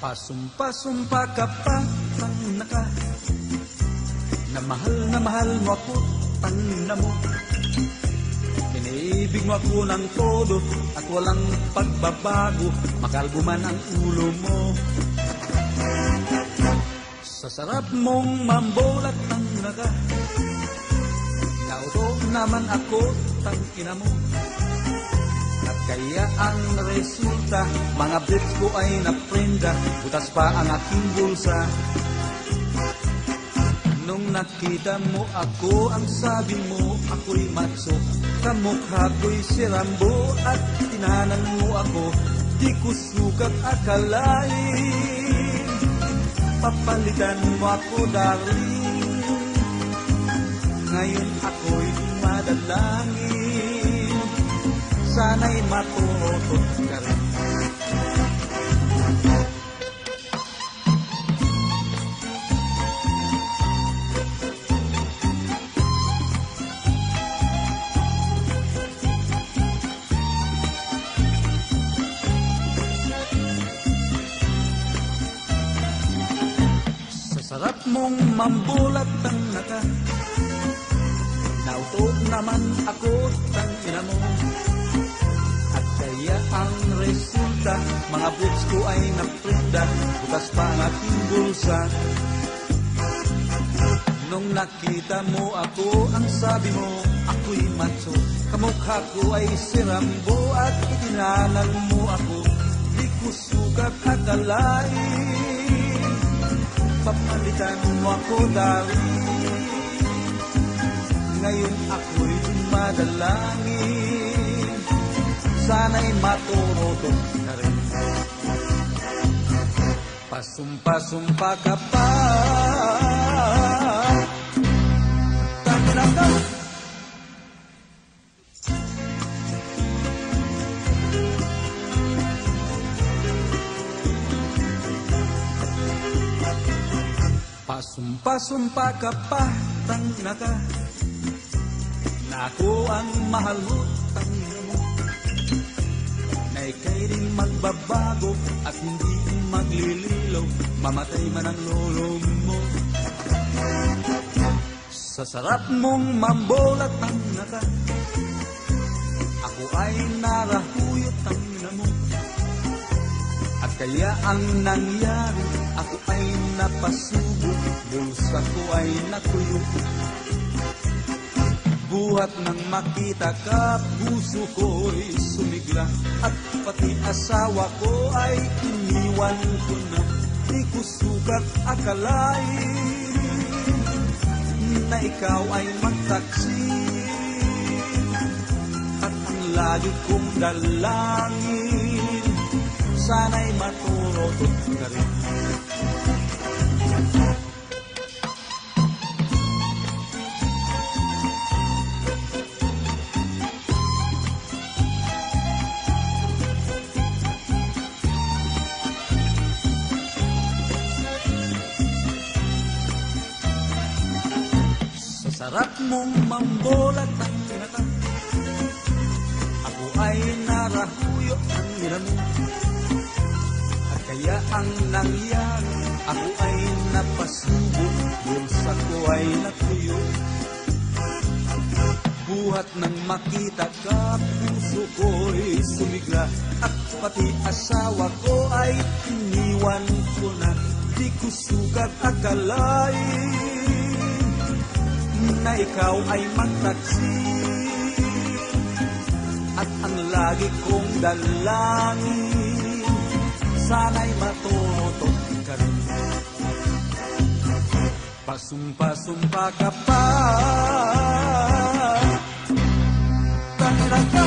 Pasumpa-sumpa ka pa, tangina ka Na mahal na mahal mo ako, tangina mo. Iniibig mo ako ng todo At walang pagbabago. Makalbo man ang ulo mo. Sa sarap mong mambolat, tangina ka Nauto naman ako, tangina mo kaya ang resulta, mga briefs ko ay naprenda, butas pa ang aking bulsa. Nung nakita mo ako, ang sabi mo, ako'y macho. Kamukha ko'y si Rambo at tinanan mo ako, di ko sukat akalain. Papalitan mo ako, darling. Ngayon ako'y madalangin sana'y matutot ka rin. Sa sarap mong mambulat ang naka Nauto naman ako, tangina mo Kaya ang resulta Mga boots ko ay naprinda Bukas pa ang aking bulsa. Nung nakita mo ako Ang sabi mo, ako'y macho. Kamukha ko ay si Rambo At itinanan mo ako. Di ko sukat akalain Papalitan mo ako, darling. Ngayon ako'y madalangin Sana'y maturotot ka rin. Pasumpa-sumpa ka pa. Tanginang ka. Pasumpa-sumpa ka pa. Ka na ako ang mahal mo, tangina mo. Na ika'y rin magbabago at hindi maglililaw. Mamatay man ang lolo mo. Sa sarap mong mambolat ang naka Ako ay narahuyot ang mo. At kaya ang nangyari Ako ay napasubo. Bulsa ko ay natuyo Buhat nang makita ka, puso ko'y sumigla. At pati asawa ko ay iniwan ko na. Di ko sukat akalain Na ikaw ay magtaksi. At ang lagi kong dalangin Sana'y maturotot ka rin Sarap mong mambolat ang inata Ako ay narahuyo ang mo At kaya ang nangyari Ako ay napasubo Bulsa ko ay natuyo Buhat nang makita ka Puso ko'y sumigla. At pati asawa ko ay iniwan ko na. Di ko sukat akalain na ikaw ay magtaksi. At ang lagi kong dalangin Sana'y matuto ka rin. Pasumpa-sumpa ka pa. Tanirang